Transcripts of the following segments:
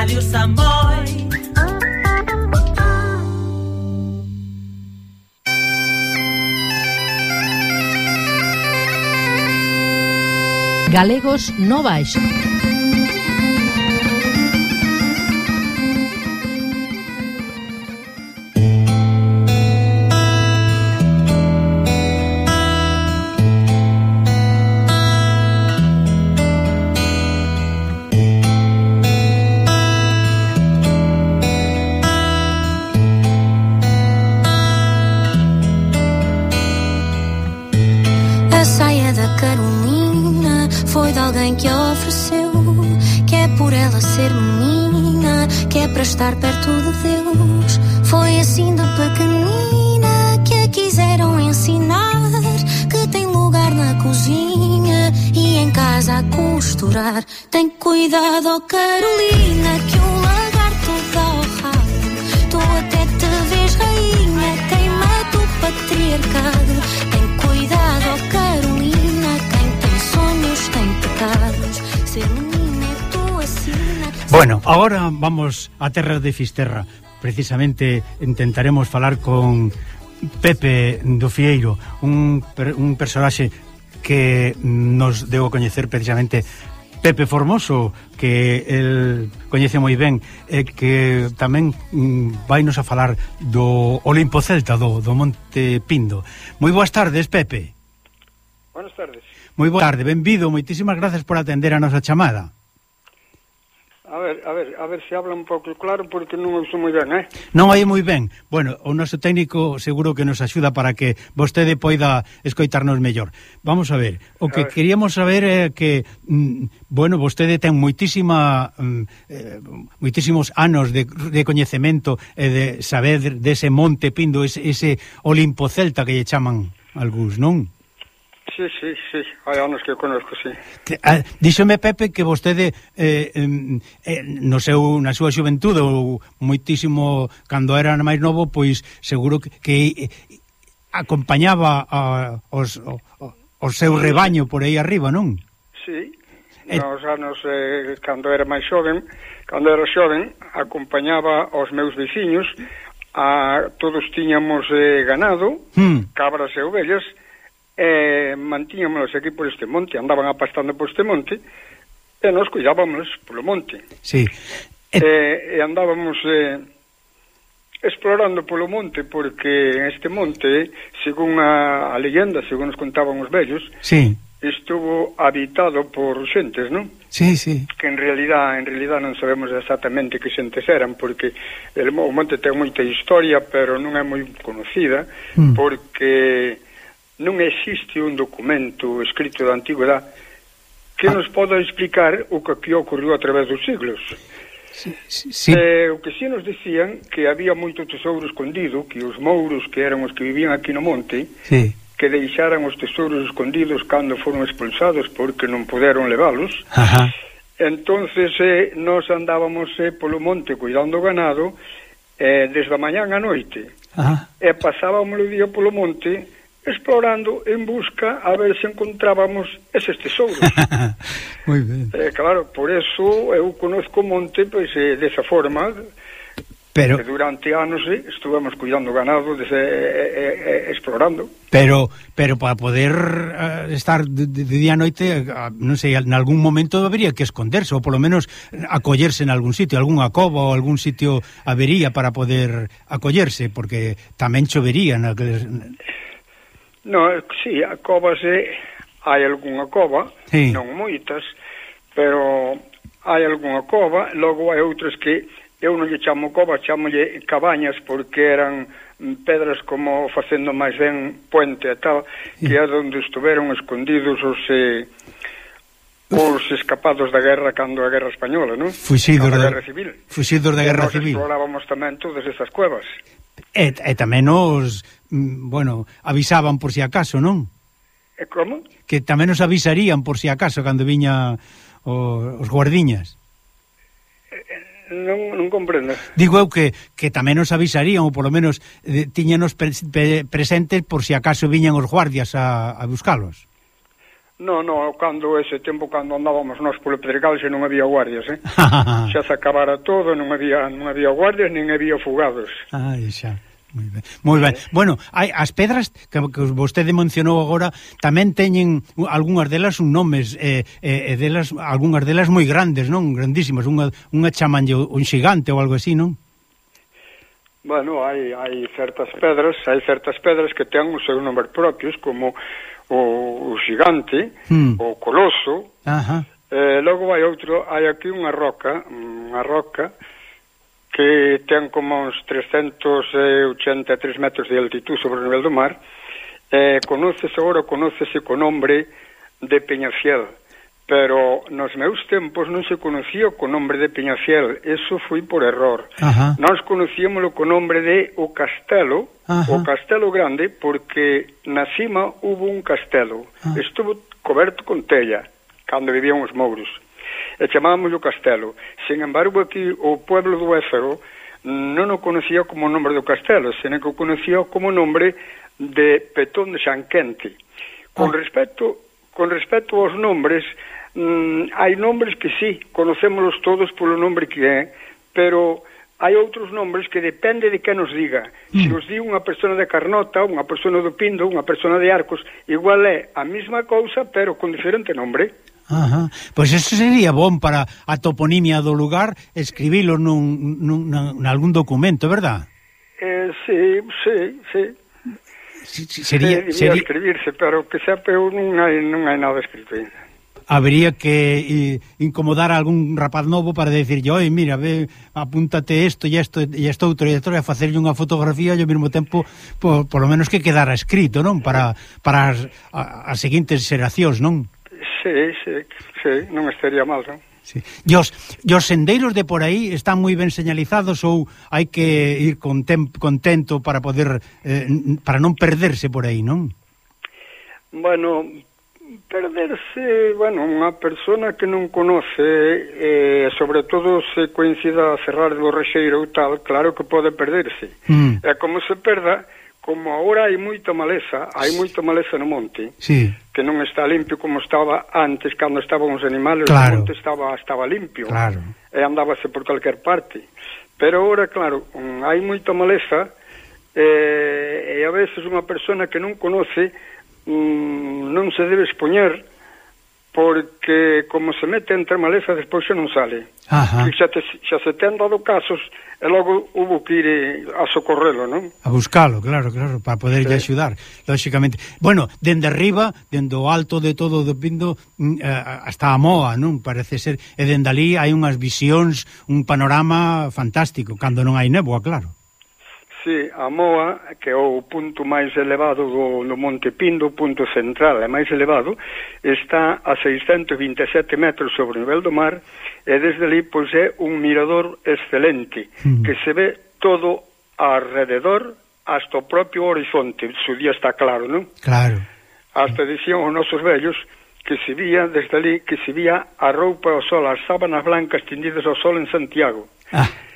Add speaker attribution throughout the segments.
Speaker 1: Radio Samboy.
Speaker 2: Galegos no baixo.
Speaker 3: Ser menina, que é para estar perto de Deus. Foi assim de pequenina que a quiseram ensinar. Que tem lugar na cozinha e em casa a costurar. Tem cuidado, oh Carolina, que o lagarto dá ao rabo. Tu até te vês rainha, queima do patriarcado.
Speaker 4: Bueno, agora vamos a terra de Fisterra. Precisamente intentaremos falar con Pepe do Fieiro, un, un personaxe que nos deu a coñecer precisamente Pepe Formoso, que el coñece moi ben, e que tamén mm, vainos a falar do Olimpo Celta, do, do Monte Pindo. Moi boas tardes, Pepe.
Speaker 5: Buenas tardes.
Speaker 4: Moi boa tarde, benvido, moitísimas grazas por atender a nosa chamada.
Speaker 5: A ver, a ver, a ver se habla un pouco claro porque non ouso moi ben, eh?
Speaker 4: Non aí moi ben. Bueno, o noso técnico seguro que nos axuda para que vostede poida escoitarnos mellor. Vamos a ver, o que
Speaker 5: a ver.
Speaker 4: queríamos saber é que mm, bueno, vostede ten moitísima mm, eh, moitísimos anos de, de coñecemento e eh, de saber dese de monte pindo ese, ese Olimpo Celta que lle chaman algúns, non?
Speaker 5: Sí, sí, sí, hai anos que o conozco, sí.
Speaker 4: Que, ah, díxome, Pepe, que vostede eh, eh, no seu, na súa xuventude ou moitísimo, cando era máis novo, pois seguro que, que eh, acompañaba a, os, o, o seu rebaño por aí arriba, non?
Speaker 5: Sí,
Speaker 4: eh,
Speaker 5: nos anos, eh, cando era máis xoven, cando era xoven, acompañaba os meus veciños, a, todos tiñamos eh, ganado,
Speaker 4: hmm.
Speaker 5: cabras e ovellas, eh, mantíñamos os por este monte, andaban apastando por este monte, e nos cuidábamos polo monte.
Speaker 4: Sí.
Speaker 5: E,
Speaker 4: eh,
Speaker 5: e andábamos eh, explorando polo monte, porque en este monte, según a, a leyenda, según nos contaban os vellos,
Speaker 4: sí.
Speaker 5: estuvo habitado por xentes, non?
Speaker 4: Sí, sí.
Speaker 5: Que en realidad, en realidad non sabemos exactamente que xentes eran, porque el, o monte ten moita historia, pero non é moi conocida,
Speaker 4: mm.
Speaker 5: porque non existe un documento escrito da antigüedade que
Speaker 4: ah.
Speaker 5: nos poda explicar o que aquí ocorreu a través dos siglos.
Speaker 4: Sí, sí, sí.
Speaker 5: Eh, o que si nos decían que había moito tesouro escondido, que os mouros que eran os que vivían aquí no monte,
Speaker 4: sí.
Speaker 5: que deixaran os tesouros escondidos cando foron expulsados porque non poderon leválos.
Speaker 4: Ajá.
Speaker 5: Entonces eh, nos andábamos eh, polo monte cuidando o ganado eh, desde a mañán á noite.
Speaker 4: Ajá.
Speaker 5: E pasábamos o día polo monte explorando en busca a ver se encontrábamos eses tesouros.
Speaker 4: Moi ben.
Speaker 5: Eh, claro, por eso eu conozco Monte pois, eh, desa forma,
Speaker 4: Pero
Speaker 5: que durante anos eh, estuvemos cuidando ganado, desde, eh eh, eh, eh, explorando.
Speaker 4: Pero pero para poder eh, estar de, de día a noite, eh, non sei, en algún momento habría que esconderse ou polo menos acollerse en algún sitio, algunha cova ou algún sitio habería para poder acollerse, porque tamén chovería naqueles
Speaker 5: No, sí, a cova se hai algunha cova,
Speaker 4: sí.
Speaker 5: non moitas, pero hai algunha cova, logo hai outras que eu non lle chamo cova, chamolle cabañas porque eran pedras como facendo máis ben puente e tal, sí. que é onde estuveron escondidos os eh, os escapados da guerra cando a guerra española, non?
Speaker 4: Fuxidos
Speaker 5: da,
Speaker 4: da
Speaker 5: guerra civil.
Speaker 4: Fuxidos da guerra civil.
Speaker 5: Explorábamos tamén todas esas cuevas.
Speaker 4: E, e tamén os Mm, bueno, avisaban por si acaso, non?
Speaker 5: E como?
Speaker 4: Que tamén nos avisarían por si acaso cando viña o, os guardiñas.
Speaker 5: Non, non comprendo.
Speaker 4: Digo eu que, que tamén nos avisarían, ou polo menos eh, tiñanos pre, pre, presentes por si acaso viñan os guardias a, a buscalos.
Speaker 5: No, no, cando ese tempo cando andábamos nós polo Pedregal se non había guardias, eh? xa se acabara todo, non había non había guardias, nin había fugados.
Speaker 4: Ai, xa. Moi ben. Moi ben. Bueno, hai as pedras que, que vostede mencionou agora tamén teñen algunhas delas un nomes eh, eh, delas algunhas delas moi grandes, non? Grandísimas, unha unha chamanlle un xigante ou algo así, non?
Speaker 5: Bueno, hai, hai certas pedras, hai certas pedras que ten os seus nomes propios, como o, o xigante, hmm. o coloso.
Speaker 4: Ajá.
Speaker 5: Eh, logo hai outro, hai aquí unha roca, unha roca que ten como uns 383 metros de altitud sobre o nivel do mar, eh, conoces agora, conócese co nombre de Peñafiel, pero nos meus tempos non se conocía co nombre de Peñafiel, eso foi por error.
Speaker 4: Ajá.
Speaker 5: Nós conocíamoslo co nombre de O Castelo,
Speaker 4: Ajá.
Speaker 5: o Castelo Grande, porque na cima hubo un castelo,
Speaker 4: Ajá.
Speaker 5: estuvo coberto con tella, cando vivían os mouros e chamábamos o Castelo. Sin embargo, aquí o pueblo do Éfero non o conocía como nombre nome do Castelo, senón que o conocía como nombre nome de Petón de Xanquente. Con
Speaker 4: ah.
Speaker 5: respecto con respecto aos nombres, mmm, hai nombres que sí, conocémolos todos polo nombre que é, pero hai outros nombres que depende de que nos diga. Se
Speaker 4: nos
Speaker 5: mm. di unha persona de Carnota, unha persona do Pindo, unha persona de Arcos, igual é a mesma cousa, pero con diferente nombre.
Speaker 4: Ajá. Pois eso sería bon para a toponimia do lugar escribilo nun, nun, nun algún documento, verdad?
Speaker 5: Eh, sí, sí, sí.
Speaker 4: Si, si, sería,
Speaker 5: sí,
Speaker 4: sería...
Speaker 5: escribirse, pero que sepa eu non hai, non hai nada escrito ainda
Speaker 4: habría que eh, incomodar a algún rapaz novo para decirlle, oi, mira, ve, apúntate isto e isto e isto outro e isto, e facerlle unha fotografía e ao mesmo tempo, por, por lo menos que quedara escrito, non? Para, para as, a, as seguintes xeracións, non?
Speaker 5: Sí, sí, sí, non estaría mal, non?
Speaker 4: Sí. E, os, e os sendeiros de por aí están moi ben señalizados ou hai que ir con tem, contento para poder eh, para non perderse por aí, non?
Speaker 5: Bueno, perderse, bueno, unha persona que non conoce, eh, sobre todo se coincida a cerrar do rexeiro ou tal, claro que pode perderse.
Speaker 4: Mm.
Speaker 5: E como se perda, como agora hai moita maleza, hai moita maleza no monte,
Speaker 4: sí.
Speaker 5: que non está limpio como estaba antes, cando estaban os animales,
Speaker 4: claro.
Speaker 5: o monte estaba estaba limpio,
Speaker 4: claro.
Speaker 5: e andábase por calquer parte. Pero agora, claro, mm, hai moita maleza, eh, e a veces unha persona que non conoce mm, non se debe expoñer porque como se mete entre maleza despois xa non sale.
Speaker 4: Ajá.
Speaker 5: E xa, te, xa se ten dado casos e logo hubo que ir eh, a socorrelo, non?
Speaker 4: A buscalo, claro, claro, para poderlle
Speaker 5: sí.
Speaker 4: axudar, lóxicamente. Bueno, dende arriba, dende o alto de todo do Pindo mm, eh, hasta a Moa, non? Parece ser, e dende ali hai unhas visións, un panorama fantástico, cando non hai néboa, claro.
Speaker 5: Sí, a Moa, que é o punto máis elevado do, do Monte Pindo, o punto central é máis elevado, está a 627 metros sobre o nivel do mar e desde ali pois, é un mirador excelente
Speaker 4: mm.
Speaker 5: que se ve todo alrededor hasta o propio horizonte, su día está claro, non?
Speaker 4: Claro.
Speaker 5: Hasta dicían os nosos vellos que se vía desde ali, que se vía a roupa ao sol, as sábanas blancas tendidas ao sol en Santiago.
Speaker 4: Ah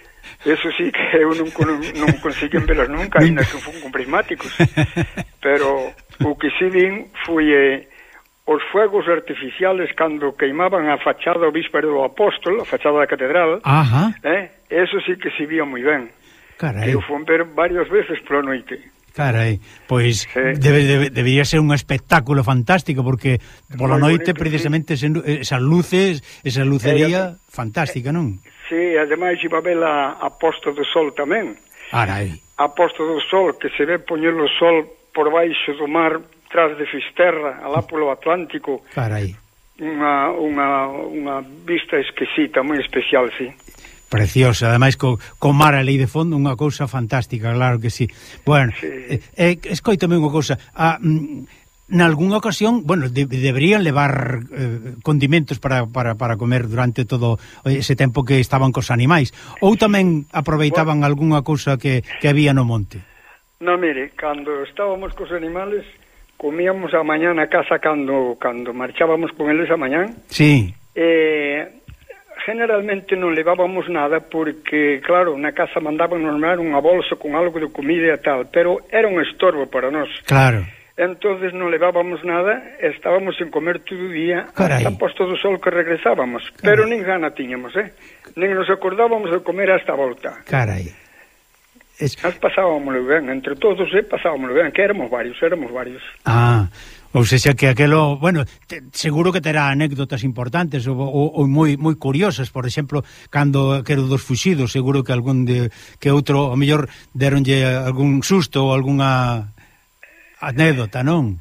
Speaker 5: Eso sí que eu non, non, non consiguen velas nunca, ainda que fun con prismáticos. Pero o que sí vin foi eh, os fuegos artificiales cando queimaban a fachada do Víspero do Apóstol, a fachada da catedral.
Speaker 4: Ajá.
Speaker 5: Eh? Eso sí que se vía moi ben.
Speaker 4: Carai.
Speaker 5: Eu fun ver varias veces pola noite.
Speaker 4: Carai, pois
Speaker 5: sí.
Speaker 4: debe, debe, debería ser un espectáculo fantástico porque pola noite
Speaker 5: bonito,
Speaker 4: precisamente sí. esas luces, esa lucería eh, eh fantástica, non?
Speaker 5: Sí, ademais iba a vela a posto do sol tamén.
Speaker 4: Arai.
Speaker 5: A posto do sol, que se ve poñer o sol por baixo do mar, tras de Fisterra, alá polo Atlántico.
Speaker 4: Carai.
Speaker 5: Unha, unha, unha vista exquisita, moi especial, sí.
Speaker 4: Preciosa, ademais co, co mar ali de fondo, unha cousa fantástica, claro que sí. Bueno,
Speaker 5: sí.
Speaker 4: Eh, eh, escoítame unha cousa, a... Ah, mm, nalgúnha ocasión, bueno, de, deberían levar eh, condimentos para, para, para comer durante todo ese tempo que estaban cos animais, ou tamén aproveitaban bueno, algunha cousa que, que había no monte?
Speaker 5: Non, mire, cando estábamos cos animales, comíamos a mañá na casa cando cando marchábamos con eles a mañán.
Speaker 4: Sí.
Speaker 5: Eh, generalmente non levábamos nada porque, claro, na casa mandaban normal unha bolsa con algo de comida e tal, pero era un estorbo para nós.
Speaker 4: Claro
Speaker 5: entonces non levábamos nada, estábamos en comer todo o día,
Speaker 4: Carai.
Speaker 5: hasta posto do sol que regresábamos, Carai. pero nin gana tiñamos, eh? Nin nos acordábamos de comer hasta a volta.
Speaker 4: Carai. Es...
Speaker 5: Nos pasábamos ben, entre todos, eh, pasábamos ben, que éramos varios, éramos varios.
Speaker 4: Ah, Ou seja, que aquelo, bueno, te, seguro que terá anécdotas importantes ou, ou, ou moi moi curiosas, por exemplo, cando quero dos fuxidos, seguro que algún de que outro, o mellor deronlle algún susto ou algunha anécdota, non?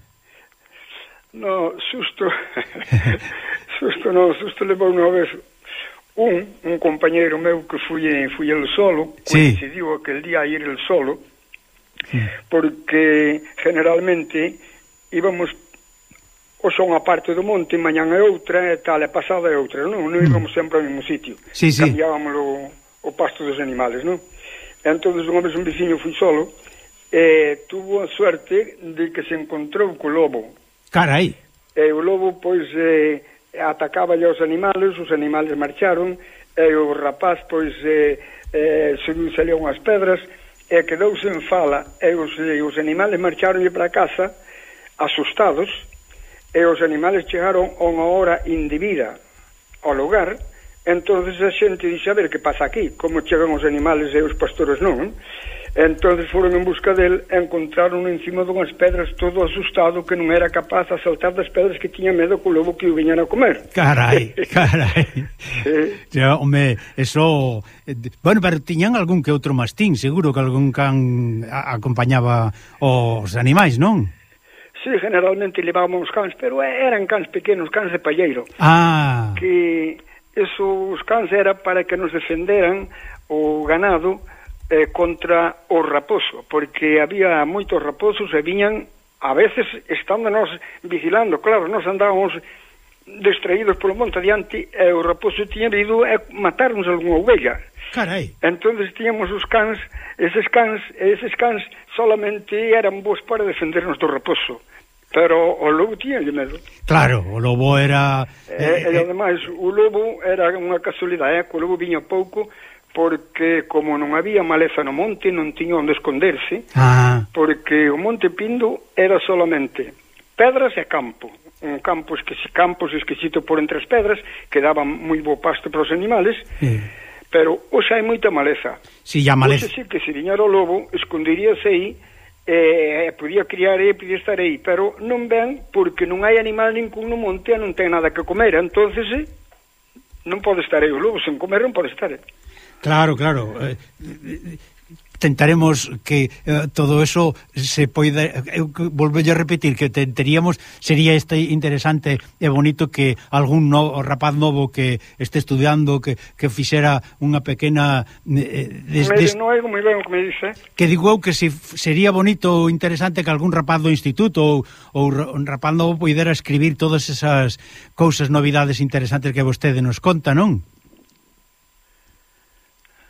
Speaker 5: No, susto Susto non, susto levou unha vez un, un compañeiro meu que fui, fui el solo
Speaker 4: sí.
Speaker 5: coincidiu aquel día a ir el solo porque generalmente íbamos o son a parte do monte, mañan é outra, e tal, e pasada é outra, non? Non íbamos sempre ao mesmo sitio.
Speaker 4: Sí, sí.
Speaker 5: Cambiábamos o, o pasto dos animales, non? E entón, unha vez un veciño fui solo, eh, tuvo a suerte de que se encontrou co lobo.
Speaker 4: Carai!
Speaker 5: E o lobo, pois, eh, atacaba aos animales, os animales marcharon, e o rapaz, pois, eh, eh, subiu ali unhas pedras, e quedou sen fala, e os, e os animales marcharon para casa, asustados, e os animales chegaron a unha hora indebida ao lugar, entonces a xente dixe, a ver, que pasa aquí? Como chegan os animales e os pastores non? Eh? Entonces foron en busca del e encontraron encima dunhas pedras todo asustado que non era capaz de saltar das pedras que tiña medo co lobo que o viñera a comer.
Speaker 4: Carai, carai.
Speaker 5: sí.
Speaker 4: Ya, home, eso... Eh, bueno, pero tiñan algún que outro mastín, seguro que algún can acompañaba os animais, non?
Speaker 5: Sí, generalmente levábamos cans, pero eran cans pequenos, cans de palleiro.
Speaker 4: Ah.
Speaker 5: Que esos cans era para que nos defenderan o ganado eh, contra o raposo, porque había moitos raposos e viñan, a veces, estándonos vigilando, claro, nos andábamos distraídos polo monte adiante e o raposo tiña vindo e matarnos algunha ovella.
Speaker 4: Carai.
Speaker 5: Entonces tiñamos os cans, eses cans, eses cans solamente eran bons para defendernos do raposo. Pero o lobo tiña de medo.
Speaker 4: Claro, o lobo era...
Speaker 5: E, eh, e,
Speaker 4: eh,
Speaker 5: ademais, o lobo era unha casualidade, eh, que o lobo viña pouco, porque como non había maleza no monte non tiña onde esconderse
Speaker 4: ah.
Speaker 5: porque o monte Pindo era solamente pedras e campo un campo esqueci, campos esquisito por entre as pedras que daban moi bo pasto para os animales
Speaker 4: eh.
Speaker 5: pero hoxe hai moita maleza
Speaker 4: sí, ya maleza.
Speaker 5: hoxe sí que se viñara o lobo esconderíase aí eh, podía criar e podía estar aí, pero non ven porque non hai animal ningún no monte e non ten nada que comer, entonces eh, non pode estar aí o lobo, sen comer non pode estar aí. Eh.
Speaker 4: Claro, claro. Eh, tentaremos que eh, todo eso se poida eh, eu volvello a repetir que tentaríamos sería este interesante e bonito que algún no, rapaz novo que este estudiando que, que fixera unha pequena eh, des, des,
Speaker 5: non é moi ben o que me dice
Speaker 4: que digo eu que se, sería bonito ou interesante que algún rapaz do instituto ou, ou un rapaz novo poidera escribir todas esas cousas, novidades interesantes que vostede nos conta, non?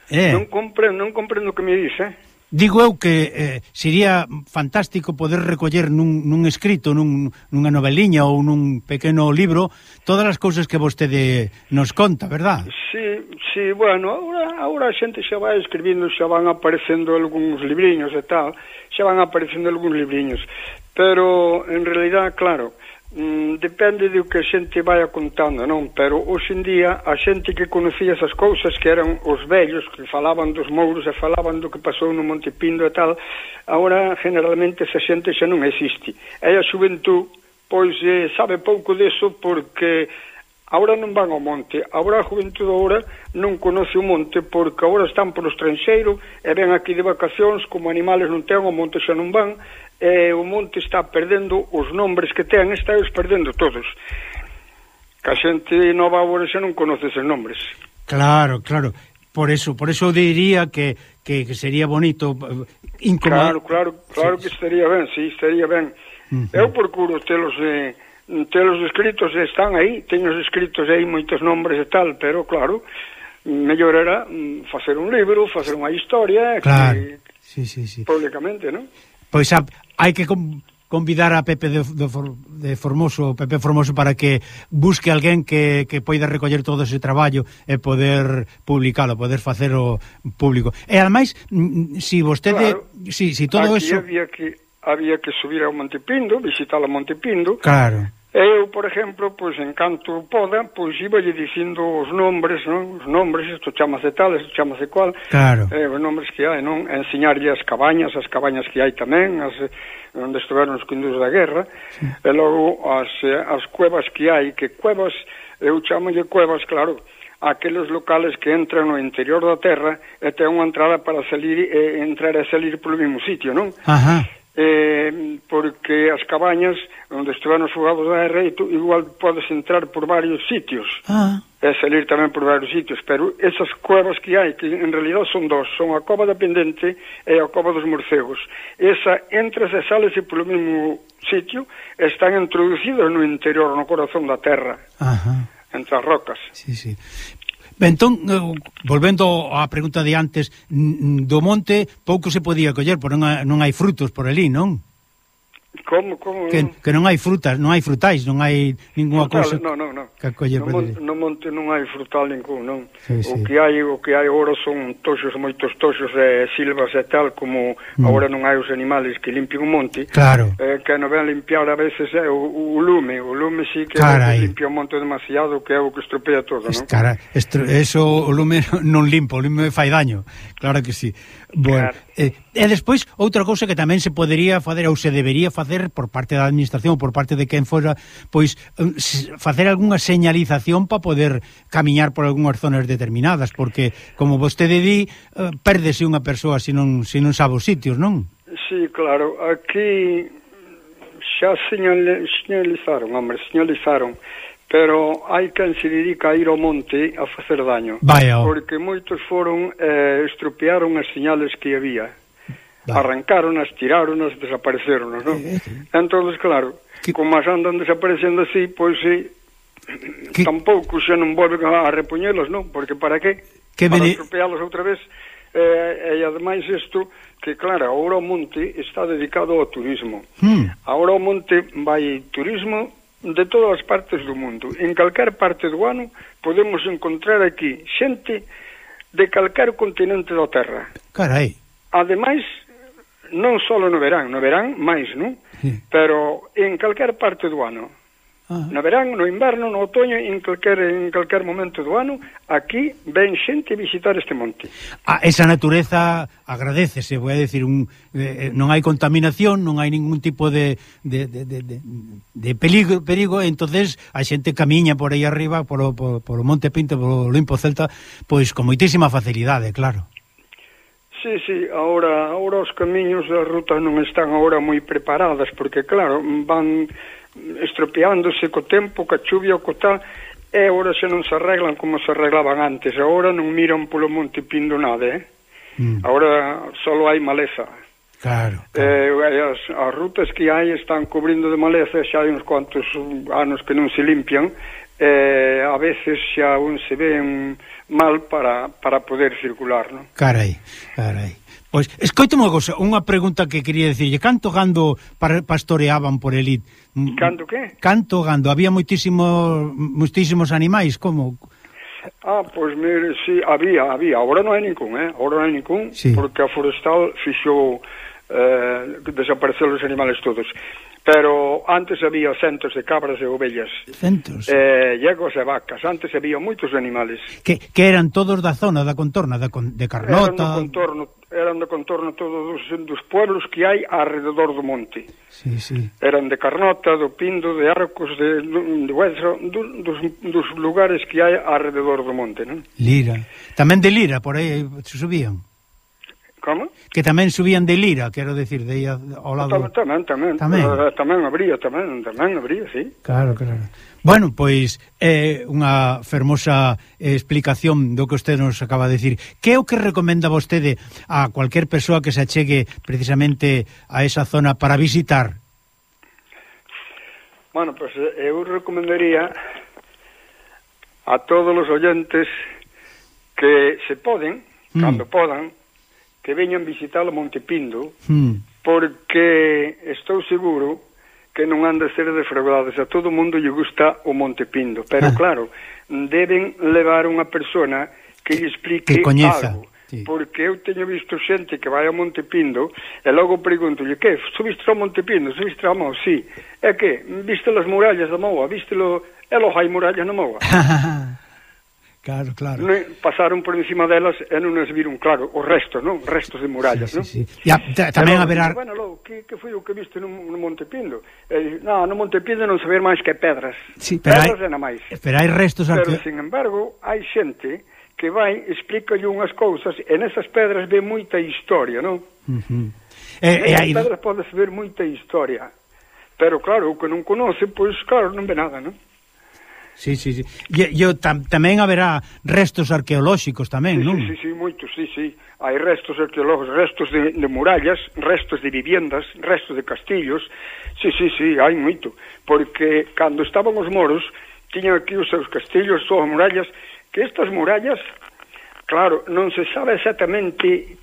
Speaker 4: Eh.
Speaker 5: Non comprendo, non comprendo o que me dis, eh?
Speaker 4: Digo eu que eh, sería fantástico poder recoller nun, nun escrito, nun, nunha noveliña ou nun pequeno libro todas as cousas que vostede nos conta, verdad?
Speaker 5: Sí, sí, bueno, ahora, ahora a xente xa vai escribindo, xa van aparecendo algúns libriños e tal, xa van aparecendo algúns libriños, pero en realidad, claro, mm, depende do que a xente vai contando, non? Pero hoxe en día a xente que conocía esas cousas que eran os vellos que falaban dos mouros e falaban do que pasou no Monte Pindo e tal, agora generalmente esa xente xa non existe. E a xuventú pois eh, sabe pouco deso porque Agora non van ao monte, agora a juventude agora non conoce o monte porque agora están polo estranxeiro e ven aquí de vacacións como animales non ten o monte xa non van eh, o monte está perdendo os nombres que ten, está os perdendo todos. Que a xente nova agora xa non conoce os nombres.
Speaker 4: Claro, claro. Por eso, por eso diría que, que, que sería bonito eh, incomodar.
Speaker 5: Claro, claro, claro sí. que estaría ben, sí, estaría ben.
Speaker 4: Uh -huh.
Speaker 5: Eu procuro telos eh, telos escritos eh, están aí, teño os escritos aí moitos nombres e tal, pero claro, mellor era mm, facer un libro, facer unha historia
Speaker 4: claro.
Speaker 5: que,
Speaker 4: sí, sí, sí.
Speaker 5: públicamente, non?
Speaker 4: Pois a, hai que com, convidar a Pepe de, de, For, de Formoso, Pepe Formoso para que busque alguén que, que poida recoller todo ese traballo e poder publicalo, poder facelo público. E ademais, mm, mm, si vostede
Speaker 5: claro,
Speaker 4: si, si todo
Speaker 5: aquí
Speaker 4: eso
Speaker 5: había que había que subir a Montepindo, visitar a Montepindo.
Speaker 4: Claro
Speaker 5: Eu, por exemplo, pois en canto poda, pois iballe dicindo os nombres, non? Os nombres, isto chamase tal, isto chamase cual.
Speaker 4: Claro.
Speaker 5: Eh, os nombres que hai, non? Enseñarlle as cabañas, as cabañas que hai tamén, as eh, onde estiveron os quindos da guerra, sí. e logo as, eh, as cuevas que hai, que cuevas, eu chamolle cuevas, claro, aqueles locales que entran no interior da terra e ten unha entrada para salir e entrar e salir polo mesmo sitio, non?
Speaker 4: Ajá
Speaker 5: eh, porque as cabañas onde estiveron os fogados da guerra igual podes entrar por varios sitios
Speaker 4: ah.
Speaker 5: e salir tamén por varios sitios pero esas cuevas que hai que en realidad son dos, son a cova da pendente e a cova dos morcegos esa entras e sales polo mesmo sitio están introducidos no interior, no corazón da terra
Speaker 4: Ajá.
Speaker 5: entre as rocas
Speaker 4: sí, sí. Entón, eh, volvendo á pregunta de antes, do monte pouco se podía coller, por non hai frutos por ali, non?
Speaker 5: Como, como?
Speaker 4: Que, que non hai frutas, non hai frutais, non hai ninguna cousa.
Speaker 5: Non, non, non.
Speaker 4: Que acoller
Speaker 5: no, mon, no monte non hai frutal ningún, non.
Speaker 4: Sí,
Speaker 5: o
Speaker 4: sí.
Speaker 5: que hai, o que hai agora son toxos, moitos toxos e eh, silvas e tal, como mm. agora non hai os animales que limpian o monte.
Speaker 4: Claro.
Speaker 5: Eh, que non ven limpiar a veces é eh, o, o lume, o lume sí que,
Speaker 4: Carai.
Speaker 5: limpia o monte demasiado, que é o que estropea todo, non?
Speaker 4: Cara, estro, eso o lume non limpo, o lume fai daño. Claro que sí. Bueno,
Speaker 5: claro
Speaker 4: Eh, e despois, outra cousa que tamén se podería facer ou se debería facer por parte da administración, por parte de quen fora, pois eh, facer algunha señalización para poder camiñar por algunhas zonas determinadas, porque, como vostede di, eh, perdese unha persoa se non, se non sabe os sitios, non?
Speaker 5: Sí, claro. Aquí xa señal, señalizaron, hombre, señalizaron pero hai quen se dedica a ir ao monte a facer daño.
Speaker 4: Vaya.
Speaker 5: Porque moitos foron eh, estropearon as señales que había.
Speaker 4: Vale.
Speaker 5: Arrancaronas, tiráronas, desapareceronas, non?
Speaker 4: Eh, eh.
Speaker 5: Entón, claro,
Speaker 4: que...
Speaker 5: como as andan desaparecendo así, pois sí,
Speaker 4: que...
Speaker 5: tampouco xa non volven a repoñelas, non? Porque para
Speaker 4: que?
Speaker 5: que
Speaker 4: bene...
Speaker 5: Para estropealas outra vez eh, e ademais isto que claro, agora o monte está dedicado ao turismo.
Speaker 4: Hmm.
Speaker 5: Agora o monte vai turismo de todas as partes do mundo. En calquer parte do ano podemos encontrar aquí xente de calquer continente da Terra.
Speaker 4: Carai.
Speaker 5: Ademais, non só no verán, no verán máis, non?
Speaker 4: Sí.
Speaker 5: Pero en calquer parte do ano.
Speaker 4: Ah.
Speaker 5: No verán, no inverno, no otoño, en calquer, en calquer momento do ano, aquí ven xente visitar este monte.
Speaker 4: Ah, esa natureza agradecese, vou a decir, un, eh, eh, non hai contaminación, non hai ningún tipo de, de, de, de, de peligro, perigo, entonces a xente camiña por aí arriba, por por o Monte Pinto, por o Olimpo Celta, pois con moitísima facilidade, claro.
Speaker 5: Sí, sí, ahora, ahora os camiños das rutas non están ahora moi preparadas, porque claro, van estropeándose co tempo, ca chuvia, co tal, e ora xa non se arreglan como se arreglaban antes, agora non miran polo monte pindo nada, eh?
Speaker 4: Mm.
Speaker 5: Agora solo hai maleza.
Speaker 4: Claro. Eh, claro.
Speaker 5: Eh, as, as rutas que hai están cubrindo de maleza, xa hai uns cuantos anos que non se limpian, eh, a veces xa un se ven mal para, para poder circular, non?
Speaker 4: Carai, carai. Pois, escoite unha cosa, unha pregunta que quería dicirlle, canto gando pastoreaban por elite? Mm,
Speaker 5: canto que?
Speaker 4: Canto gando, había moitísimos moitísimos animais, como?
Speaker 5: Ah, pois mire, sí, había, había, agora non hai ningún, eh? Agora non hai ningún,
Speaker 4: sí.
Speaker 5: porque a forestal fixou eh, desaparecer os animales todos pero antes había centos de cabras e ovellas.
Speaker 4: Centos?
Speaker 5: Eh, llegos e vacas. Antes había moitos animales.
Speaker 4: Que, que eran todos da zona, da contorna, da con, de Carlota...
Speaker 5: Eran do contorno, eran do contorno todos dos, dos pueblos que hai alrededor do monte.
Speaker 4: Sí, sí.
Speaker 5: Eran de Carnota, do Pindo, de Arcos, de, de Hueso, do, dos, dos lugares que hai alrededor do monte, non?
Speaker 4: Lira. Tamén de Lira, por aí se subían.
Speaker 5: Como?
Speaker 4: que tamén subían de lira, quero decir, de aí ao lado.
Speaker 5: Tamén, tamén, tamén. Eh, tamén abría, tamén, tamén abría, sí.
Speaker 4: Claro, claro. Bueno, pois é eh, unha fermosa eh, explicación do que usted nos acaba de decir. Que é o que recomenda vostede a cualquier persoa que se achegue precisamente a esa zona para visitar?
Speaker 5: Bueno, pois pues, eh, eu recomendaría a todos os oyentes que se poden,
Speaker 4: mm.
Speaker 5: cando podan, que veñan visitar o Monte Pindo
Speaker 4: mm.
Speaker 5: porque estou seguro que non han de ser defraudados. A todo mundo lle gusta o Monte Pindo, pero
Speaker 4: ah.
Speaker 5: claro, deben levar unha persona que lle explique
Speaker 4: que coñeza.
Speaker 5: algo. Sí. Porque eu teño visto xente que vai a Monte Pindo e logo pregunto que, subiste ao Monte Pindo, subiste ao Mou, sí. É que, viste as murallas da Moa, viste lo... E lo hai murallas na Moa.
Speaker 4: Claro, claro.
Speaker 5: Non, pasaron por encima delas e non as viron, claro, os restos, non? Restos de murallas,
Speaker 4: sí, sí,
Speaker 5: non?
Speaker 4: Sí. Ya, tamén logo, haberá...
Speaker 5: Bueno, logo, que, que foi o que viste no, no Monte Pindo? Eh, no, no Monte Pindo non saber máis que pedras.
Speaker 4: Sí, pero
Speaker 5: pedras
Speaker 4: hai,
Speaker 5: e máis.
Speaker 4: Pero hai restos...
Speaker 5: Arque... Pero, sin embargo, hai xente que vai, explícalle unhas cousas e nessas pedras ve moita historia, non?
Speaker 4: Uh -huh.
Speaker 5: eh, e, eh, pedras podes ver moita historia. Pero, claro, o que non conoce, pois, claro, non ve nada, non?
Speaker 4: Sí, sí, sí. E, e tam, tamén haberá restos arqueolóxicos tamén,
Speaker 5: sí,
Speaker 4: non?
Speaker 5: Sí, sí, sí, moitos, sí, sí. Hai restos arqueológicos, restos de, de murallas, restos de viviendas, restos de castillos. Sí, sí, sí, hai moito. Porque cando estaban os moros, tiñan aquí os seus castillos, as súas murallas, que estas murallas, claro, non se sabe exactamente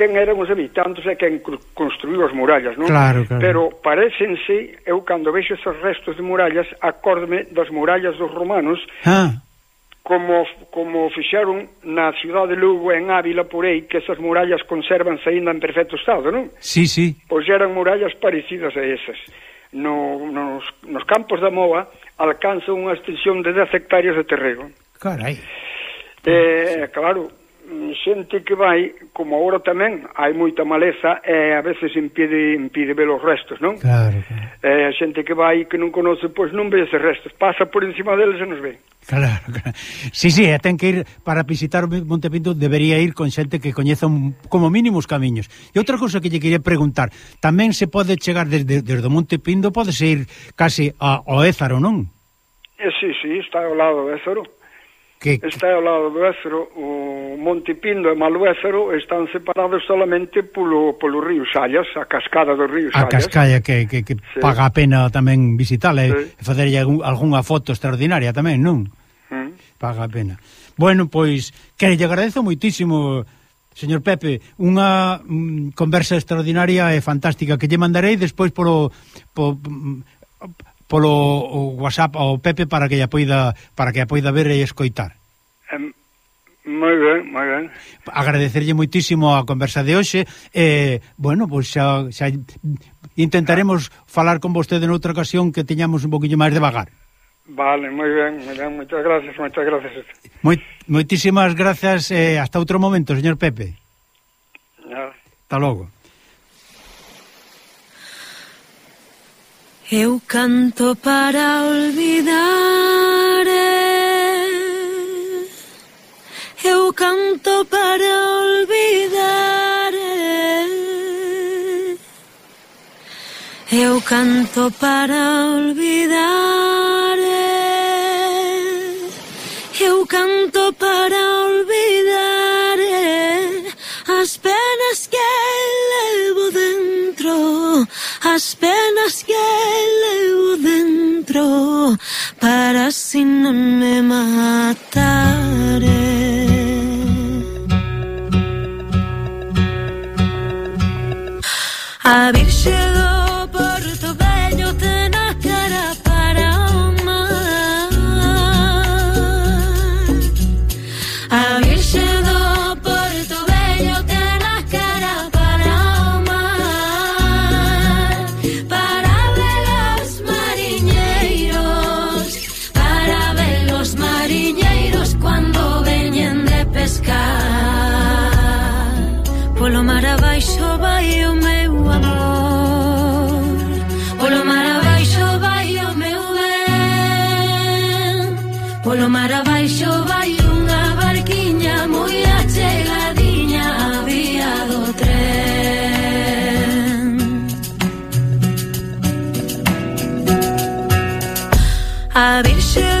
Speaker 5: quen eran os habitantes e quen construiu as murallas, non?
Speaker 4: Claro, claro.
Speaker 5: Pero parecense, eu cando vexo esos restos de murallas, acórdome das murallas dos romanos,
Speaker 4: ah.
Speaker 5: como como fixaron na cidade de Lugo en Ávila por aí, que esas murallas conservanse aínda en perfecto estado, non?
Speaker 4: Sí, sí.
Speaker 5: Pois eran murallas parecidas a esas. No, nos, nos campos da Moa alcanza unha extensión de 10 hectáreas de terreno.
Speaker 4: Carai.
Speaker 5: Eh, claro, Mm, xente que vai, como agora tamén, hai moita maleza e a veces impide impide ver os restos, non?
Speaker 4: Claro. claro.
Speaker 5: Eh, xente que vai que non conoce, pois non ve esos restos, pasa por encima deles e nos ve.
Speaker 4: Claro, claro. Sí, sí, ten que ir para visitar Montepinto debería ir con xente que coñeza un, como mínimo os camiños. E outra cousa que lle quería preguntar, tamén se pode chegar desde, desde o Monte Pindo, pode ir case a, ao Ézaro, non?
Speaker 5: Eh, sí, sí, está ao lado do Ézaro.
Speaker 4: Que,
Speaker 5: está ao lado do Ézaro, o Monte Pindo e Maluéfero están separados solamente polo, polo río Sallas, a cascada do río Sallas.
Speaker 4: A cascada que, que, que sí. paga a pena tamén visitala sí. e facerlle algunha foto extraordinaria tamén, non? Mm. Paga a pena. Bueno, pois, que lle agradezo moitísimo, señor Pepe, unha mm, conversa extraordinaria e fantástica que lle mandarei despois polo... polo mm, polo WhatsApp ao Pepe para que a poida para que a poida ver e escoitar.
Speaker 5: Um, moi ben, moi ben.
Speaker 4: Agradecerlle moitísimo a conversa de hoxe e, eh, bueno, pois xa, xa intentaremos falar con vostede noutra ocasión que teñamos un poquinho máis devagar.
Speaker 5: Vale, moi ben, moi ben, moitas gracias, moitas gracias.
Speaker 4: Moi, moitísimas gracias, eh, hasta outro momento, señor Pepe. Hasta logo.
Speaker 3: Eu canto para olvidar Eu canto para olvidar Eu canto para olvidar As penas que dentro para así non me matare. A I made a show.